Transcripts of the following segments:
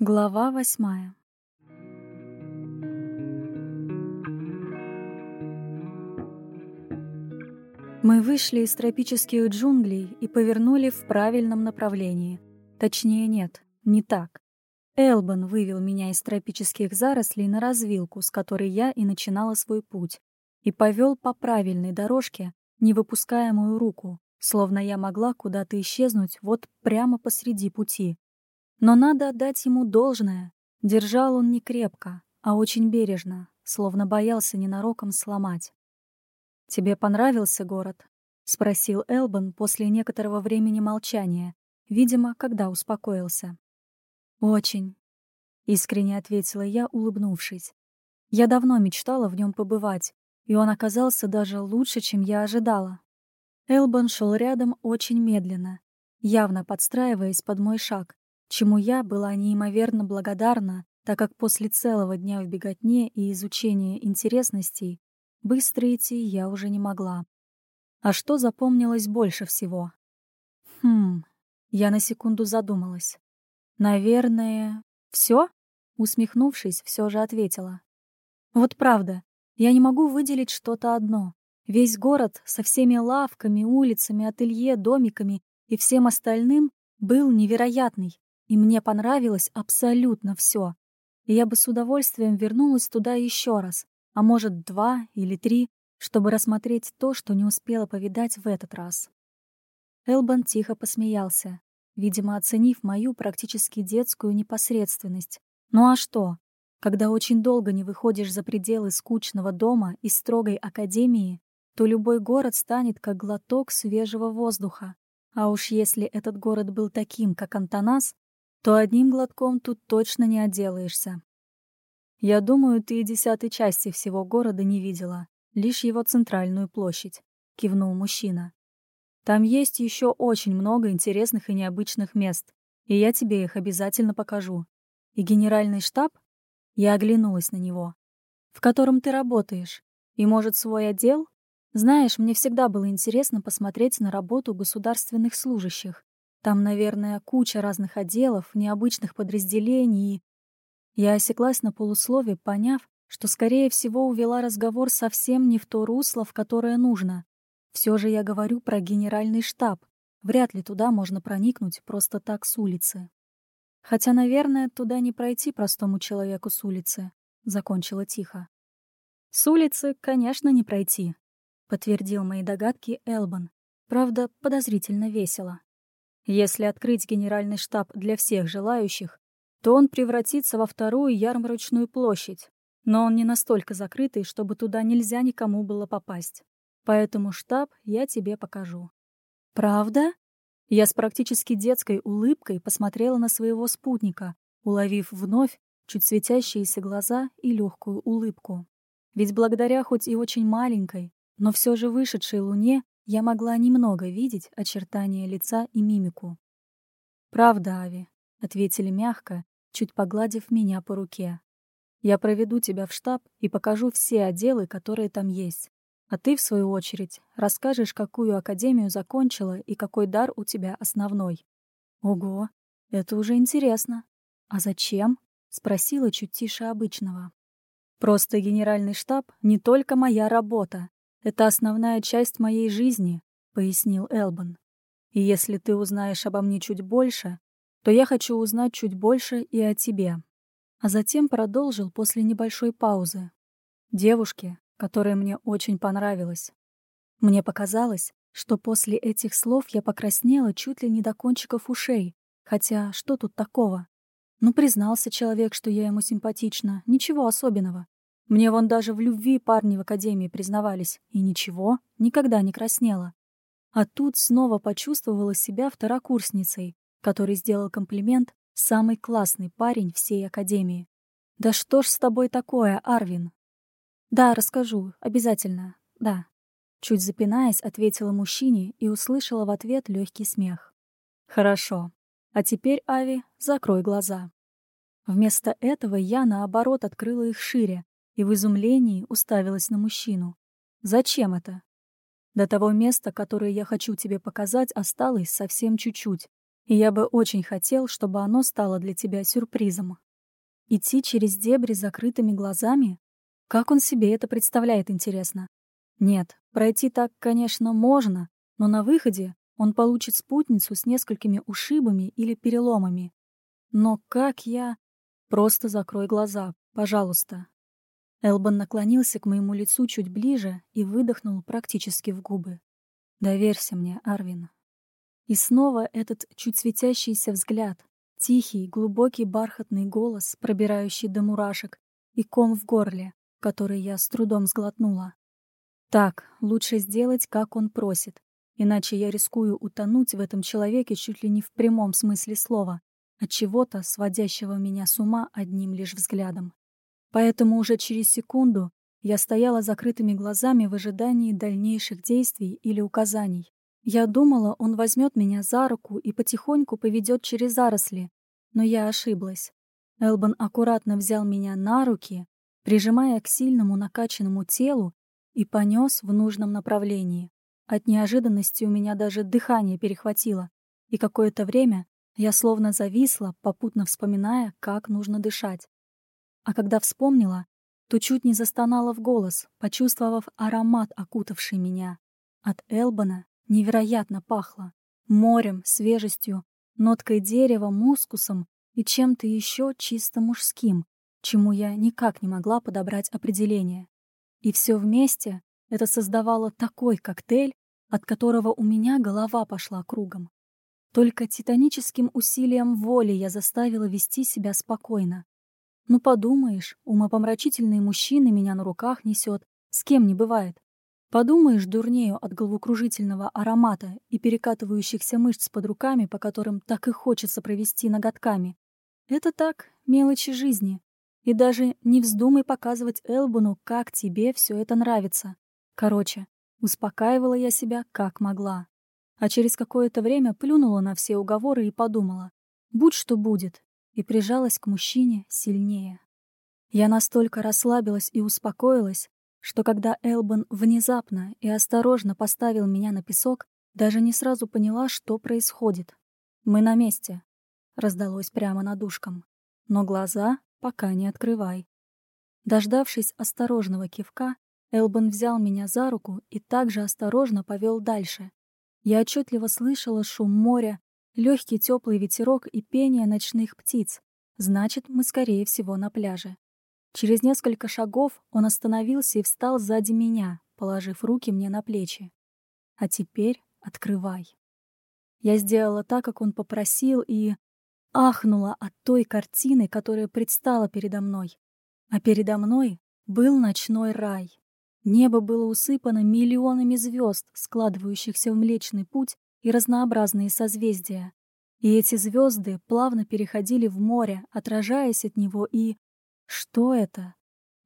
Глава восьмая Мы вышли из тропических джунглей и повернули в правильном направлении. Точнее, нет, не так. Элбан вывел меня из тропических зарослей на развилку, с которой я и начинала свой путь, и повел по правильной дорожке, не выпуская мою руку, словно я могла куда-то исчезнуть вот прямо посреди пути. Но надо отдать ему должное. Держал он не крепко, а очень бережно, словно боялся ненароком сломать. «Тебе понравился город?» — спросил Элбан после некоторого времени молчания, видимо, когда успокоился. «Очень», — искренне ответила я, улыбнувшись. «Я давно мечтала в нем побывать, и он оказался даже лучше, чем я ожидала». Элбан шел рядом очень медленно, явно подстраиваясь под мой шаг, чему я была неимоверно благодарна, так как после целого дня в беготне и изучения интересностей быстро идти я уже не могла. А что запомнилось больше всего? Хм, я на секунду задумалась. Наверное, все? Усмехнувшись, все же ответила. Вот правда, я не могу выделить что-то одно. Весь город со всеми лавками, улицами, ателье, домиками и всем остальным был невероятный. И мне понравилось абсолютно все. И я бы с удовольствием вернулась туда еще раз, а может, два или три, чтобы рассмотреть то, что не успела повидать в этот раз. Элбан тихо посмеялся, видимо, оценив мою практически детскую непосредственность. Ну а что? Когда очень долго не выходишь за пределы скучного дома и строгой академии, то любой город станет как глоток свежего воздуха. А уж если этот город был таким, как Антонас, то одним глотком тут точно не отделаешься. Я думаю, ты и десятой части всего города не видела, лишь его центральную площадь, кивнул мужчина. Там есть еще очень много интересных и необычных мест, и я тебе их обязательно покажу. И генеральный штаб? Я оглянулась на него. В котором ты работаешь? И, может, свой отдел? Знаешь, мне всегда было интересно посмотреть на работу государственных служащих. Там, наверное, куча разных отделов, необычных подразделений. Я осеклась на полуслове, поняв, что, скорее всего, увела разговор совсем не в то русло, в которое нужно. Все же я говорю про генеральный штаб. Вряд ли туда можно проникнуть просто так с улицы. Хотя, наверное, туда не пройти простому человеку с улицы, — закончила тихо. С улицы, конечно, не пройти, — подтвердил мои догадки Элбан. Правда, подозрительно весело. Если открыть генеральный штаб для всех желающих, то он превратится во вторую ярмарочную площадь, но он не настолько закрытый, чтобы туда нельзя никому было попасть. Поэтому штаб я тебе покажу. Правда? Я с практически детской улыбкой посмотрела на своего спутника, уловив вновь чуть светящиеся глаза и легкую улыбку. Ведь благодаря хоть и очень маленькой, но все же вышедшей луне я могла немного видеть очертания лица и мимику. «Правда, Ави», — ответили мягко, чуть погладив меня по руке. «Я проведу тебя в штаб и покажу все отделы, которые там есть. А ты, в свою очередь, расскажешь, какую академию закончила и какой дар у тебя основной». «Ого, это уже интересно. А зачем?» — спросила чуть тише обычного. «Просто генеральный штаб — не только моя работа. «Это основная часть моей жизни», — пояснил Элбан. «И если ты узнаешь обо мне чуть больше, то я хочу узнать чуть больше и о тебе». А затем продолжил после небольшой паузы. «Девушке, которая мне очень понравилась». Мне показалось, что после этих слов я покраснела чуть ли не до кончиков ушей, хотя что тут такого? Ну, признался человек, что я ему симпатична, ничего особенного. Мне вон даже в любви парни в академии признавались, и ничего, никогда не краснела. А тут снова почувствовала себя второкурсницей, который сделал комплимент самый классный парень всей академии. «Да что ж с тобой такое, Арвин?» «Да, расскажу, обязательно, да». Чуть запинаясь, ответила мужчине и услышала в ответ легкий смех. «Хорошо. А теперь, Ави, закрой глаза». Вместо этого я, наоборот, открыла их шире, и в изумлении уставилась на мужчину. «Зачем это?» «До того места, которое я хочу тебе показать, осталось совсем чуть-чуть. И я бы очень хотел, чтобы оно стало для тебя сюрпризом. Идти через дебри закрытыми глазами? Как он себе это представляет, интересно? Нет, пройти так, конечно, можно, но на выходе он получит спутницу с несколькими ушибами или переломами. Но как я... Просто закрой глаза, пожалуйста. Элбан наклонился к моему лицу чуть ближе и выдохнул практически в губы. «Доверься мне, Арвин». И снова этот чуть светящийся взгляд, тихий, глубокий бархатный голос, пробирающий до мурашек, и ком в горле, который я с трудом сглотнула. Так, лучше сделать, как он просит, иначе я рискую утонуть в этом человеке чуть ли не в прямом смысле слова, от чего-то сводящего меня с ума одним лишь взглядом. Поэтому уже через секунду я стояла закрытыми глазами в ожидании дальнейших действий или указаний. Я думала, он возьмет меня за руку и потихоньку поведет через заросли, но я ошиблась. Элбан аккуратно взял меня на руки, прижимая к сильному накачанному телу и понес в нужном направлении. От неожиданности у меня даже дыхание перехватило, и какое-то время я словно зависла, попутно вспоминая, как нужно дышать. А когда вспомнила, то чуть не застонала в голос, почувствовав аромат, окутавший меня. От Элбана невероятно пахло. Морем, свежестью, ноткой дерева, мускусом и чем-то еще чисто мужским, чему я никак не могла подобрать определение. И все вместе это создавало такой коктейль, от которого у меня голова пошла кругом. Только титаническим усилием воли я заставила вести себя спокойно. Ну, подумаешь, умопомрачительный мужчина меня на руках несет, с кем не бывает. Подумаешь, дурнею от головокружительного аромата и перекатывающихся мышц под руками, по которым так и хочется провести ноготками. Это так, мелочи жизни. И даже не вздумай показывать Элбуну, как тебе все это нравится. Короче, успокаивала я себя как могла. А через какое-то время плюнула на все уговоры и подумала, будь что будет, и прижалась к мужчине сильнее. Я настолько расслабилась и успокоилась, что когда Элбан внезапно и осторожно поставил меня на песок, даже не сразу поняла, что происходит. «Мы на месте», — раздалось прямо над ушком. Но глаза пока не открывай. Дождавшись осторожного кивка, Элбан взял меня за руку и также осторожно повел дальше. Я отчетливо слышала шум моря, легкий теплый ветерок и пение ночных птиц. Значит, мы, скорее всего, на пляже. Через несколько шагов он остановился и встал сзади меня, положив руки мне на плечи. А теперь открывай. Я сделала так, как он попросил, и ахнула от той картины, которая предстала передо мной. А передо мной был ночной рай. Небо было усыпано миллионами звезд, складывающихся в Млечный Путь и разнообразные созвездия. И эти звезды плавно переходили в море, отражаясь от него, и... Что это?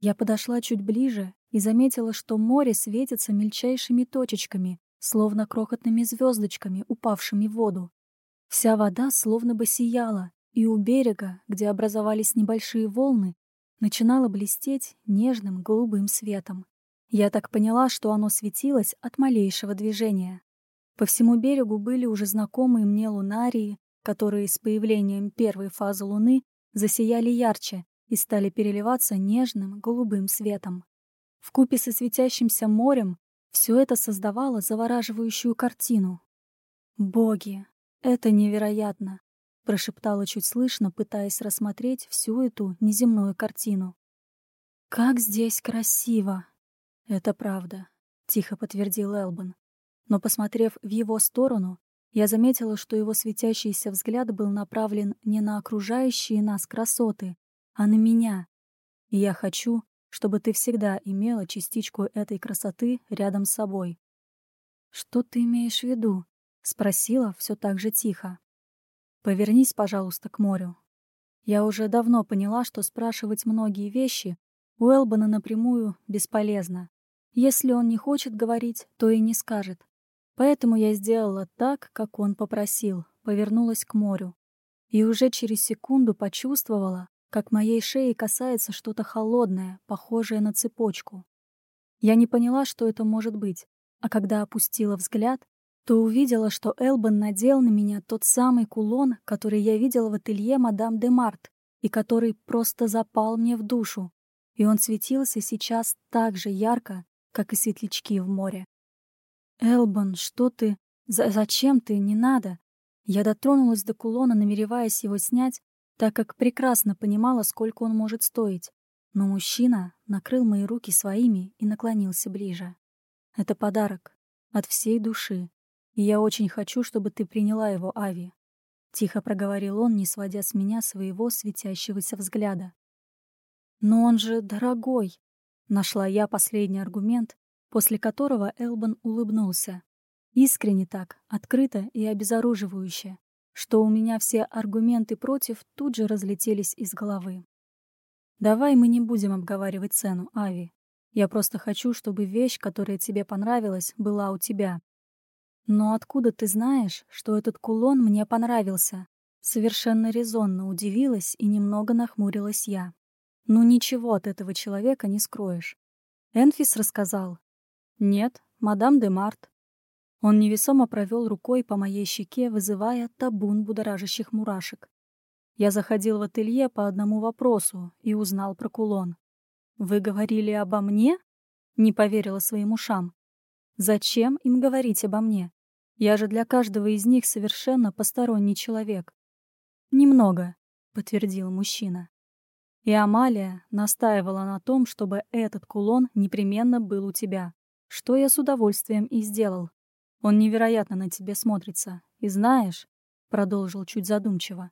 Я подошла чуть ближе и заметила, что море светится мельчайшими точечками, словно крохотными звездочками, упавшими в воду. Вся вода словно бы сияла, и у берега, где образовались небольшие волны, начинала блестеть нежным голубым светом. Я так поняла, что оно светилось от малейшего движения. По всему берегу были уже знакомые мне лунарии, которые с появлением первой фазы Луны засияли ярче и стали переливаться нежным голубым светом. В купе со светящимся морем все это создавало завораживающую картину. Боги, «Это невероятно», — прошептала чуть слышно, пытаясь рассмотреть всю эту неземную картину. «Как здесь красиво!» «Это правда», — тихо подтвердил Элбан. Но, посмотрев в его сторону, я заметила, что его светящийся взгляд был направлен не на окружающие нас красоты, а на меня. И я хочу, чтобы ты всегда имела частичку этой красоты рядом с собой. «Что ты имеешь в виду?» Спросила все так же тихо. «Повернись, пожалуйста, к морю». Я уже давно поняла, что спрашивать многие вещи у Элбана напрямую бесполезно. Если он не хочет говорить, то и не скажет. Поэтому я сделала так, как он попросил, повернулась к морю. И уже через секунду почувствовала, как моей шеи касается что-то холодное, похожее на цепочку. Я не поняла, что это может быть, а когда опустила взгляд, то увидела, что Элбан надел на меня тот самый кулон, который я видела в ателье мадам де Март, и который просто запал мне в душу. И он светился сейчас так же ярко, как и светлячки в море. «Элбан, что ты? За зачем ты? Не надо!» Я дотронулась до кулона, намереваясь его снять, так как прекрасно понимала, сколько он может стоить. Но мужчина накрыл мои руки своими и наклонился ближе. «Это подарок. От всей души. И я очень хочу, чтобы ты приняла его, Ави. Тихо проговорил он, не сводя с меня своего светящегося взгляда. «Но он же дорогой!» Нашла я последний аргумент, после которого Элбан улыбнулся. Искренне так, открыто и обезоруживающе, что у меня все аргументы против тут же разлетелись из головы. «Давай мы не будем обговаривать цену, Ави. Я просто хочу, чтобы вещь, которая тебе понравилась, была у тебя. «Но откуда ты знаешь, что этот кулон мне понравился?» Совершенно резонно удивилась и немного нахмурилась я. «Ну ничего от этого человека не скроешь». Энфис рассказал. «Нет, мадам де Март». Он невесомо провел рукой по моей щеке, вызывая табун будоражащих мурашек. Я заходил в ателье по одному вопросу и узнал про кулон. «Вы говорили обо мне?» Не поверила своим ушам. «Зачем им говорить обо мне? Я же для каждого из них совершенно посторонний человек. Немного, подтвердил мужчина. И Амалия настаивала на том, чтобы этот кулон непременно был у тебя, что я с удовольствием и сделал. Он невероятно на тебе смотрится. И знаешь, продолжил чуть задумчиво,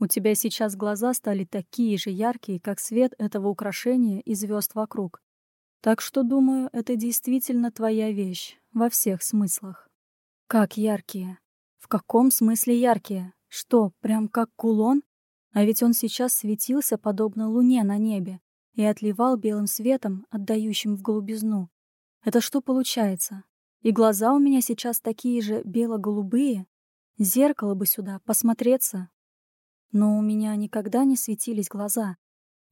у тебя сейчас глаза стали такие же яркие, как свет этого украшения и звезд вокруг. Так что, думаю, это действительно твоя вещь во всех смыслах. Как яркие? В каком смысле яркие? Что, прям как кулон? А ведь он сейчас светился подобно луне на небе и отливал белым светом, отдающим в голубизну. Это что получается? И глаза у меня сейчас такие же бело-голубые? Зеркало бы сюда, посмотреться. Но у меня никогда не светились глаза.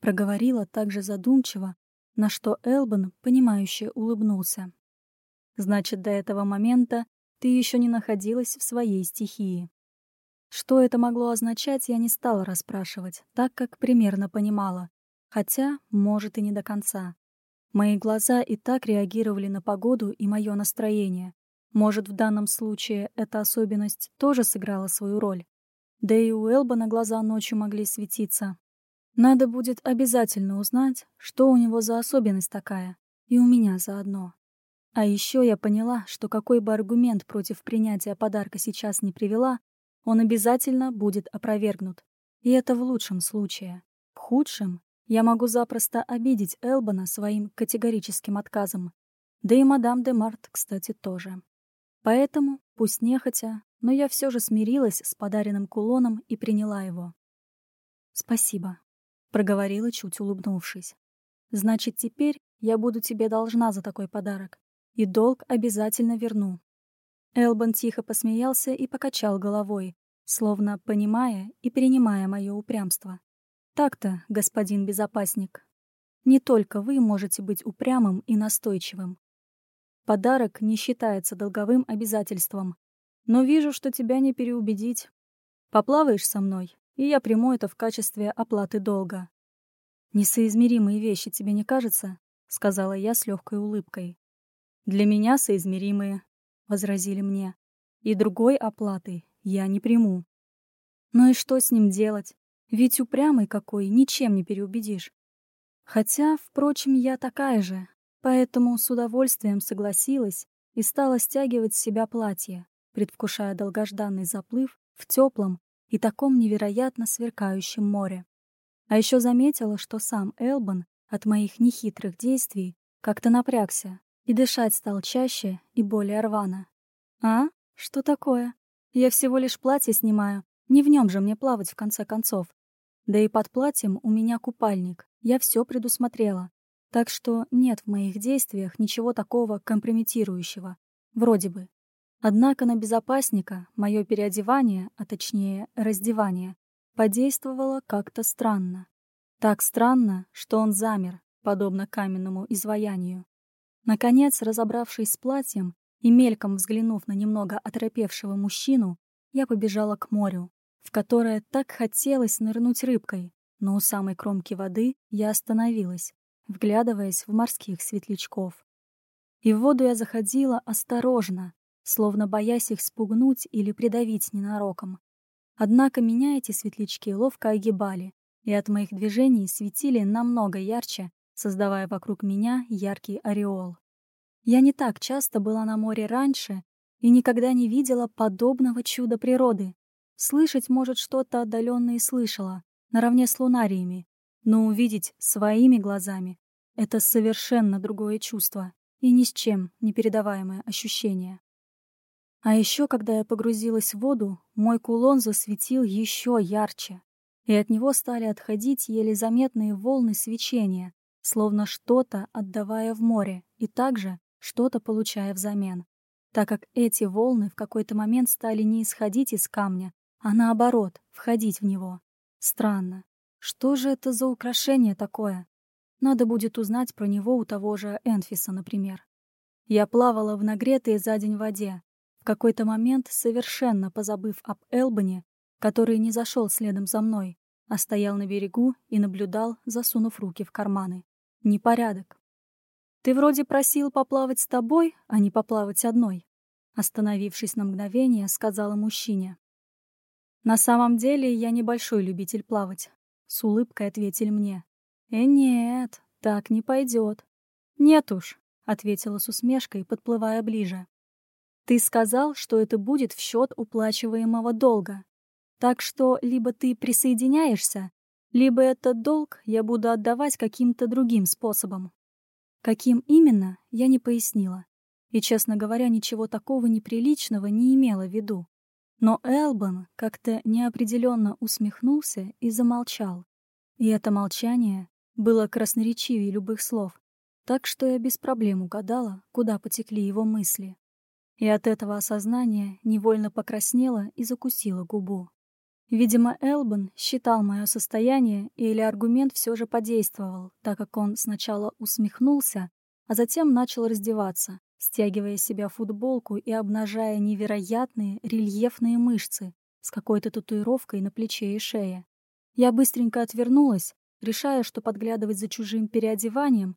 Проговорила так же задумчиво, на что Элбан, понимающе улыбнулся. Значит, до этого момента ты еще не находилась в своей стихии. Что это могло означать, я не стала расспрашивать, так как примерно понимала. Хотя, может, и не до конца. Мои глаза и так реагировали на погоду и мое настроение. Может, в данном случае эта особенность тоже сыграла свою роль. Да и у Элбана глаза ночью могли светиться. Надо будет обязательно узнать, что у него за особенность такая, и у меня заодно. А еще я поняла, что какой бы аргумент против принятия подарка сейчас не привела, он обязательно будет опровергнут. И это в лучшем случае. В худшем я могу запросто обидеть Элбана своим категорическим отказом. Да и мадам де Март, кстати, тоже. Поэтому, пусть нехотя, но я все же смирилась с подаренным кулоном и приняла его. «Спасибо», — проговорила, чуть улыбнувшись. «Значит, теперь я буду тебе должна за такой подарок и долг обязательно верну». Элбан тихо посмеялся и покачал головой, словно понимая и принимая мое упрямство. «Так-то, господин безопасник, не только вы можете быть упрямым и настойчивым. Подарок не считается долговым обязательством, но вижу, что тебя не переубедить. Поплаваешь со мной, и я приму это в качестве оплаты долга». «Несоизмеримые вещи, тебе не кажется?» — сказала я с легкой улыбкой. Для меня соизмеримые, — возразили мне. И другой оплаты я не приму. Ну и что с ним делать? Ведь упрямый какой, ничем не переубедишь. Хотя, впрочем, я такая же, поэтому с удовольствием согласилась и стала стягивать с себя платье, предвкушая долгожданный заплыв в теплом и таком невероятно сверкающем море. А еще заметила, что сам Элбан от моих нехитрых действий как-то напрягся и дышать стал чаще и более рвано. «А? Что такое? Я всего лишь платье снимаю, не в нем же мне плавать в конце концов. Да и под платьем у меня купальник, я все предусмотрела. Так что нет в моих действиях ничего такого компрометирующего. Вроде бы. Однако на безопасника мое переодевание, а точнее раздевание, подействовало как-то странно. Так странно, что он замер, подобно каменному изваянию. Наконец, разобравшись с платьем, и мельком взглянув на немного оторопевшего мужчину, я побежала к морю, в которое так хотелось нырнуть рыбкой, но у самой кромки воды я остановилась, вглядываясь в морских светлячков. И в воду я заходила осторожно, словно боясь их спугнуть или придавить ненароком. Однако меня эти светлячки ловко огибали, и от моих движений светили намного ярче, создавая вокруг меня яркий ореол. Я не так часто была на море раньше и никогда не видела подобного чуда природы. Слышать, может, что-то отдаленное и слышала, наравне с лунариями, но увидеть своими глазами — это совершенно другое чувство и ни с чем не передаваемое ощущение. А еще, когда я погрузилась в воду, мой кулон засветил еще ярче, и от него стали отходить еле заметные волны свечения, словно что-то отдавая в море и также что-то получая взамен, так как эти волны в какой-то момент стали не исходить из камня, а наоборот, входить в него. Странно. Что же это за украшение такое? Надо будет узнать про него у того же Энфиса, например. Я плавала в нагретой за день воде, в какой-то момент совершенно позабыв об Элбане, который не зашел следом за мной, а стоял на берегу и наблюдал, засунув руки в карманы. Непорядок. «Ты вроде просил поплавать с тобой, а не поплавать одной», остановившись на мгновение, сказала мужчине. «На самом деле я небольшой любитель плавать», — с улыбкой ответили мне. «Э, нет, так не пойдет». «Нет уж», — ответила с усмешкой, подплывая ближе. «Ты сказал, что это будет в счет уплачиваемого долга. Так что либо ты присоединяешься, либо этот долг я буду отдавать каким-то другим способом. Каким именно, я не пояснила. И, честно говоря, ничего такого неприличного не имела в виду. Но Элбан как-то неопределенно усмехнулся и замолчал. И это молчание было красноречивее любых слов, так что я без проблем угадала, куда потекли его мысли. И от этого осознания невольно покраснела и закусила губу. Видимо, Элбан считал мое состояние, или аргумент все же подействовал, так как он сначала усмехнулся, а затем начал раздеваться, стягивая себя футболку и обнажая невероятные рельефные мышцы с какой-то татуировкой на плече и шее. Я быстренько отвернулась, решая, что подглядывать за чужим переодеванием,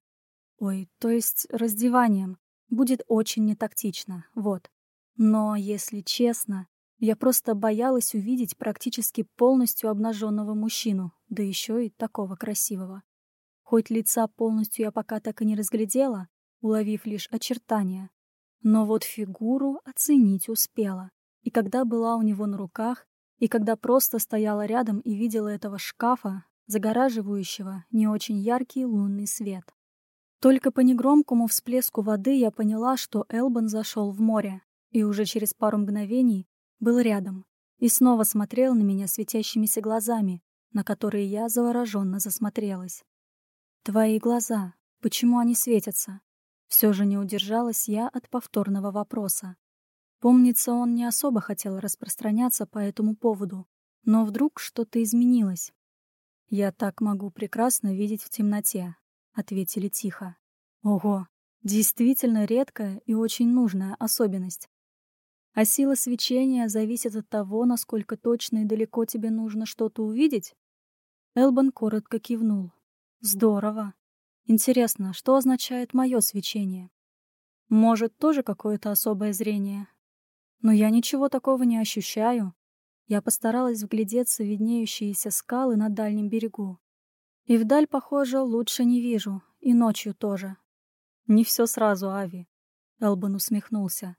ой, то есть раздеванием, будет очень нетактично, вот. Но, если честно, я просто боялась увидеть практически полностью обнаженного мужчину, да еще и такого красивого. Хоть лица полностью я пока так и не разглядела, уловив лишь очертания, но вот фигуру оценить успела. И когда была у него на руках, и когда просто стояла рядом и видела этого шкафа, загораживающего не очень яркий лунный свет. Только по негромкому всплеску воды я поняла, что Элбан зашел в море, и уже через пару мгновений был рядом и снова смотрел на меня светящимися глазами, на которые я завороженно засмотрелась. «Твои глаза, почему они светятся?» Все же не удержалась я от повторного вопроса. Помнится, он не особо хотел распространяться по этому поводу, но вдруг что-то изменилось. «Я так могу прекрасно видеть в темноте», — ответили тихо. «Ого, действительно редкая и очень нужная особенность. А сила свечения зависит от того, насколько точно и далеко тебе нужно что-то увидеть? Элбан коротко кивнул. Здорово. Интересно, что означает мое свечение? Может, тоже какое-то особое зрение? Но я ничего такого не ощущаю. Я постаралась вглядеться в виднеющиеся скалы на дальнем берегу. И вдаль, похоже, лучше не вижу, и ночью тоже. Не все сразу, Ави. Элбан усмехнулся.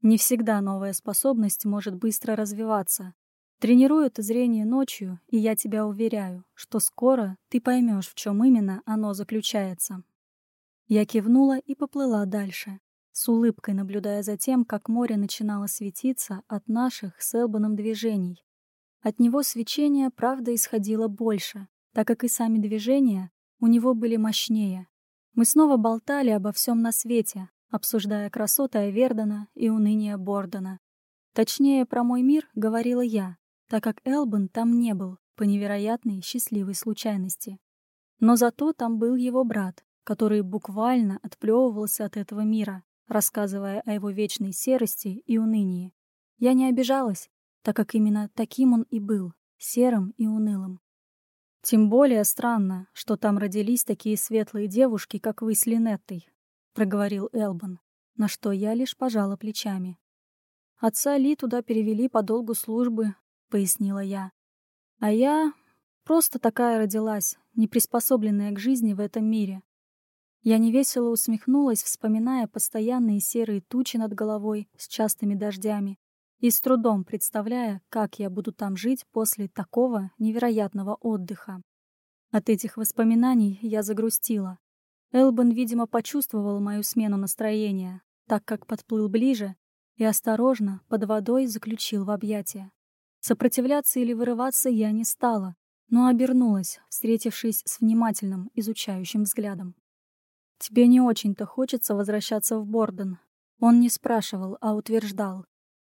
Не всегда новая способность может быстро развиваться. Тренирую это зрение ночью, и я тебя уверяю, что скоро ты поймешь, в чем именно оно заключается. Я кивнула и поплыла дальше, с улыбкой наблюдая за тем, как море начинало светиться от наших с Элбаном движений. От него свечение, правда, исходило больше, так как и сами движения у него были мощнее. Мы снова болтали обо всем на свете, обсуждая красоты Авердена и уныние Бордона. Точнее, про мой мир говорила я, так как Элбан там не был, по невероятной счастливой случайности. Но зато там был его брат, который буквально отплевывался от этого мира, рассказывая о его вечной серости и унынии. Я не обижалась, так как именно таким он и был, серым и унылым. «Тем более странно, что там родились такие светлые девушки, как вы с Линеттой», — проговорил Элбан, на что я лишь пожала плечами. «Отца Ли туда перевели по долгу службы», — пояснила я. «А я просто такая родилась, не приспособленная к жизни в этом мире. Я невесело усмехнулась, вспоминая постоянные серые тучи над головой с частыми дождями и с трудом представляя, как я буду там жить после такого невероятного отдыха. От этих воспоминаний я загрустила. Элбан, видимо, почувствовал мою смену настроения, так как подплыл ближе и осторожно под водой заключил в объятия. Сопротивляться или вырываться я не стала, но обернулась, встретившись с внимательным, изучающим взглядом. «Тебе не очень-то хочется возвращаться в Борден». Он не спрашивал, а утверждал.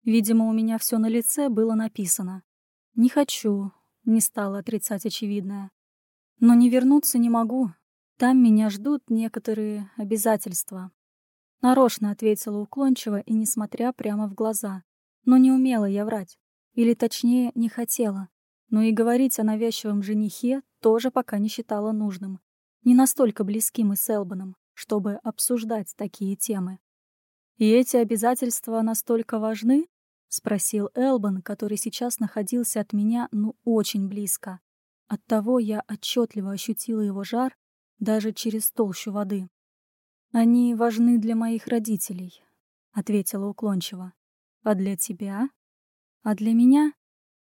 Видимо, у меня все на лице было написано. «Не хочу», — не стала отрицать очевидное. «Но не вернуться не могу. Там меня ждут некоторые обязательства». Нарочно ответила уклончиво и несмотря прямо в глаза. Но не умела я врать. Или точнее, не хотела. Но и говорить о навязчивом женихе тоже пока не считала нужным не настолько близки мы с Элбаном, чтобы обсуждать такие темы. «И эти обязательства настолько важны?» — спросил Элбан, который сейчас находился от меня ну очень близко. Оттого я отчетливо ощутила его жар даже через толщу воды. «Они важны для моих родителей», — ответила уклончиво. «А для тебя? А для меня?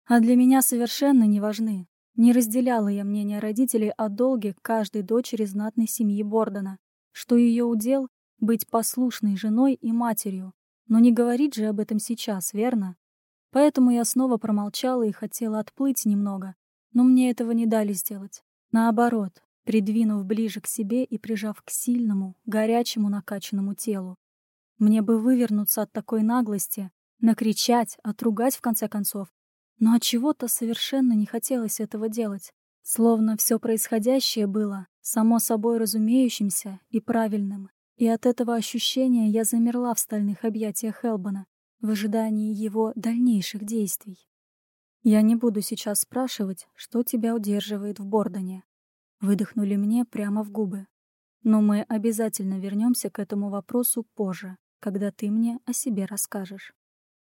А для меня совершенно не важны. Не разделяла я мнение родителей о долге каждой дочери знатной семьи Бордона, что ее удел — быть послушной женой и матерью, но не говорить же об этом сейчас, верно? Поэтому я снова промолчала и хотела отплыть немного, но мне этого не дали сделать. Наоборот, придвинув ближе к себе и прижав к сильному, горячему накачанному телу. Мне бы вывернуться от такой наглости, накричать, отругать в конце концов, но от чего-то совершенно не хотелось этого делать. Словно все происходящее было само собой разумеющимся и правильным. И от этого ощущения я замерла в стальных объятиях Хелбана, в ожидании его дальнейших действий. «Я не буду сейчас спрашивать, что тебя удерживает в Бордоне». Выдохнули мне прямо в губы. «Но мы обязательно вернемся к этому вопросу позже, когда ты мне о себе расскажешь».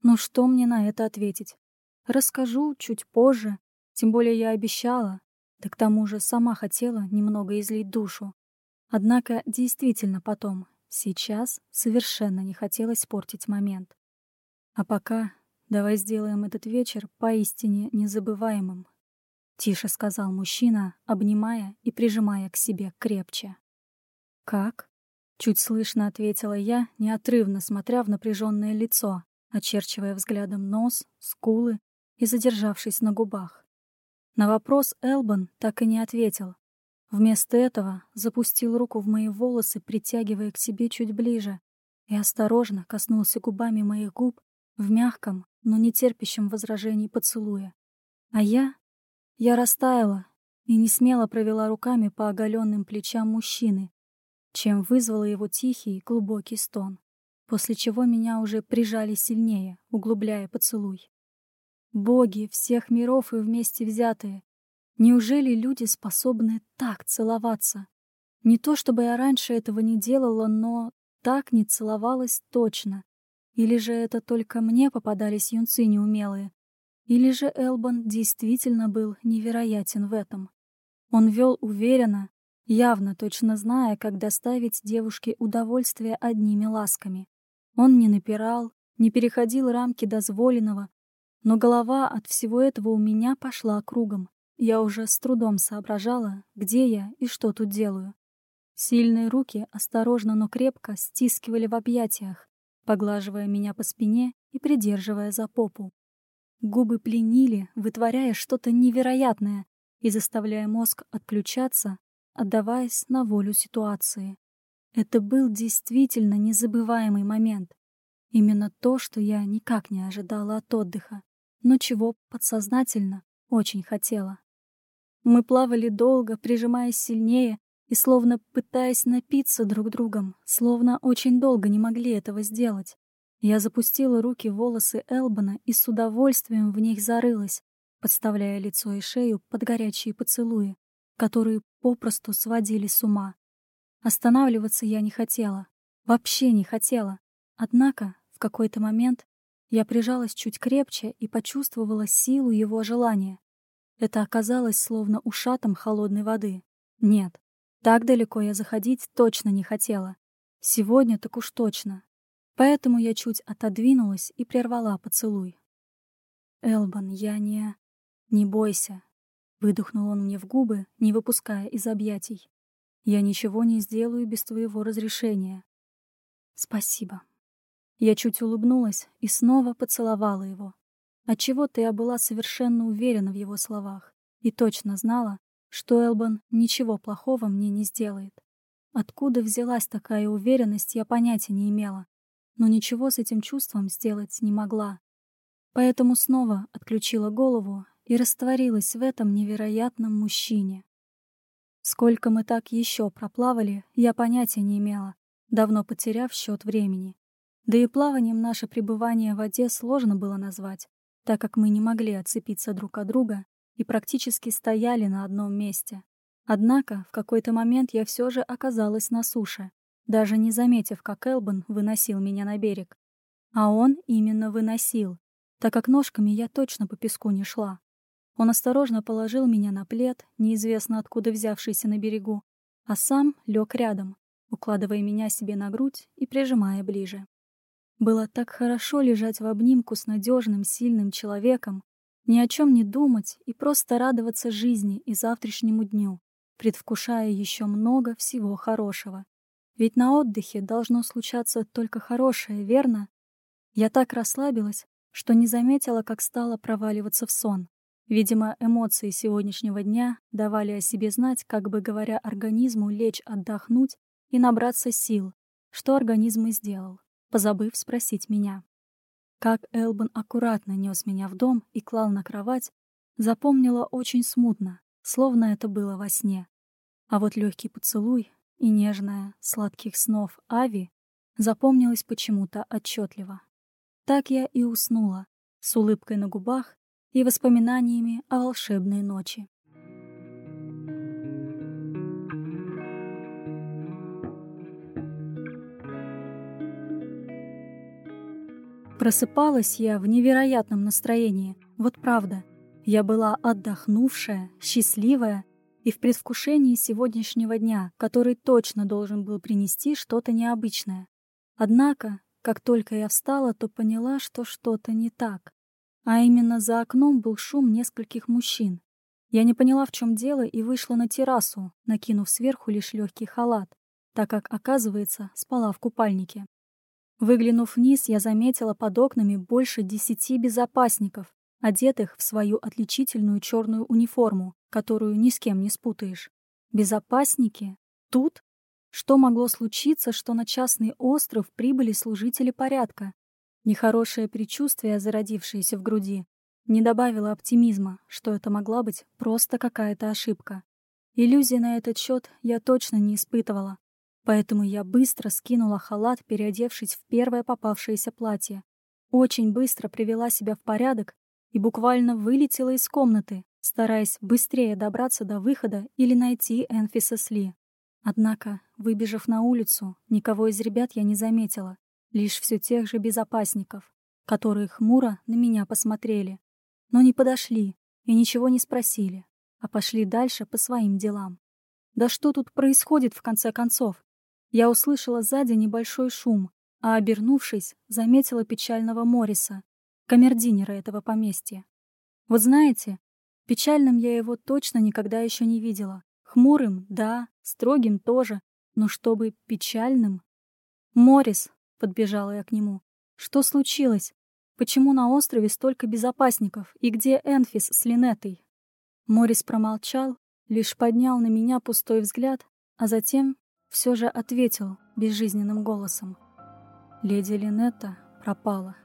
Ну что мне на это ответить? Расскажу чуть позже, тем более я обещала, да к тому же сама хотела немного излить душу. Однако действительно потом, сейчас совершенно не хотелось портить момент. А пока давай сделаем этот вечер поистине незабываемым. Тише сказал мужчина, обнимая и прижимая к себе крепче. «Как?» — чуть слышно ответила я, неотрывно смотря в напряженное лицо, очерчивая взглядом нос, скулы и задержавшись на губах. На вопрос Элбан так и не ответил. Вместо этого запустил руку в мои волосы, притягивая к себе чуть ближе, и осторожно коснулся губами моих губ в мягком, но не терпящем возражений поцелуя. А я... Я растаяла и не смело провела руками по оголенным плечам мужчины, чем вызвала его тихий глубокий стон, после чего меня уже прижали сильнее, углубляя поцелуй. Боги всех миров и вместе взятые. Неужели люди способны так целоваться? Не то чтобы я раньше этого не делала, но так не целовалась точно. Или же это только мне попадались юнцы неумелые? Или же Элбан действительно был невероятен в этом? Он вел уверенно, явно точно зная, как доставить девушке удовольствие одними ласками. Он не напирал, не переходил рамки дозволенного, но голова от всего этого у меня пошла кругом. Я уже с трудом соображала, где я и что тут делаю. Сильные руки осторожно, но крепко стискивали в объятиях, поглаживая меня по спине и придерживая за попу. Губы пленили, вытворяя что-то невероятное и заставляя мозг отключаться, отдаваясь на волю ситуации. Это был действительно незабываемый момент. Именно то, что я никак не ожидала от отдыха но чего подсознательно очень хотела. Мы плавали долго, прижимаясь сильнее, и словно пытаясь напиться друг другом, словно очень долго не могли этого сделать. Я запустила руки в волосы Элбана и с удовольствием в них зарылась, подставляя лицо и шею под горячие поцелуи, которые попросту сводили с ума. Останавливаться я не хотела, вообще не хотела. Однако в какой-то момент я прижалась чуть крепче и почувствовала силу его желания. Это оказалось словно ушатом холодной воды. Нет, так далеко я заходить точно не хотела. Сегодня так уж точно. Поэтому я чуть отодвинулась и прервала поцелуй. «Элбан, я не...» «Не бойся», — выдохнул он мне в губы, не выпуская из объятий. «Я ничего не сделаю без твоего разрешения». «Спасибо». Я чуть улыбнулась и снова поцеловала его. Отчего-то я была совершенно уверена в его словах и точно знала, что Элбан ничего плохого мне не сделает. Откуда взялась такая уверенность, я понятия не имела, но ничего с этим чувством сделать не могла. Поэтому снова отключила голову и растворилась в этом невероятном мужчине. Сколько мы так еще проплавали, я понятия не имела, давно потеряв счет времени. Да и плаванием наше пребывание в воде сложно было назвать, так как мы не могли отцепиться друг от друга и практически стояли на одном месте. Однако в какой-то момент я все же оказалась на суше, даже не заметив, как Элбан выносил меня на берег. А он именно выносил, так как ножками я точно по песку не шла. Он осторожно положил меня на плед, неизвестно откуда взявшийся на берегу, а сам лег рядом, укладывая меня себе на грудь и прижимая ближе. Было так хорошо лежать в обнимку с надежным, сильным человеком, ни о чем не думать и просто радоваться жизни и завтрашнему дню, предвкушая еще много всего хорошего. Ведь на отдыхе должно случаться только хорошее, верно? Я так расслабилась, что не заметила, как стала проваливаться в сон. Видимо, эмоции сегодняшнего дня давали о себе знать, как бы говоря организму лечь отдохнуть и набраться сил, что организм и сделал позабыв спросить меня. Как Элбан аккуратно нес меня в дом и клал на кровать, запомнила очень смутно, словно это было во сне. А вот легкий поцелуй и нежная, сладких снов Ави запомнилась почему-то отчетливо. Так я и уснула, с улыбкой на губах и воспоминаниями о волшебной ночи. Просыпалась я в невероятном настроении, вот правда. Я была отдохнувшая, счастливая и в предвкушении сегодняшнего дня, который точно должен был принести что-то необычное. Однако, как только я встала, то поняла, что что-то не так. А именно за окном был шум нескольких мужчин. Я не поняла, в чем дело, и вышла на террасу, накинув сверху лишь легкий халат, так как, оказывается, спала в купальнике. Выглянув вниз, я заметила под окнами больше десяти безопасников, одетых в свою отличительную черную униформу, которую ни с кем не спутаешь. Безопасники? Тут? Что могло случиться, что на частный остров прибыли служители порядка? Нехорошее предчувствие, зародившееся в груди, не добавило оптимизма, что это могла быть просто какая-то ошибка. Иллюзий на этот счет я точно не испытывала, Поэтому я быстро скинула халат, переодевшись в первое попавшееся платье. Очень быстро привела себя в порядок и буквально вылетела из комнаты, стараясь быстрее добраться до выхода или найти Энфиса Сли. Однако, выбежав на улицу, никого из ребят я не заметила, лишь все тех же безопасников, которые хмуро на меня посмотрели, но не подошли и ничего не спросили, а пошли дальше по своим делам. Да что тут происходит в конце концов? Я услышала сзади небольшой шум, а, обернувшись, заметила печального Мориса, камердинера этого поместья. Вот знаете, печальным я его точно никогда еще не видела. Хмурым, да, строгим тоже, но чтобы печальным... «Морис», — подбежала я к нему, — «что случилось? Почему на острове столько безопасников? И где Энфис с Линетой?» Морис промолчал, лишь поднял на меня пустой взгляд, а затем все же ответил безжизненным голосом. Леди Линетта пропала.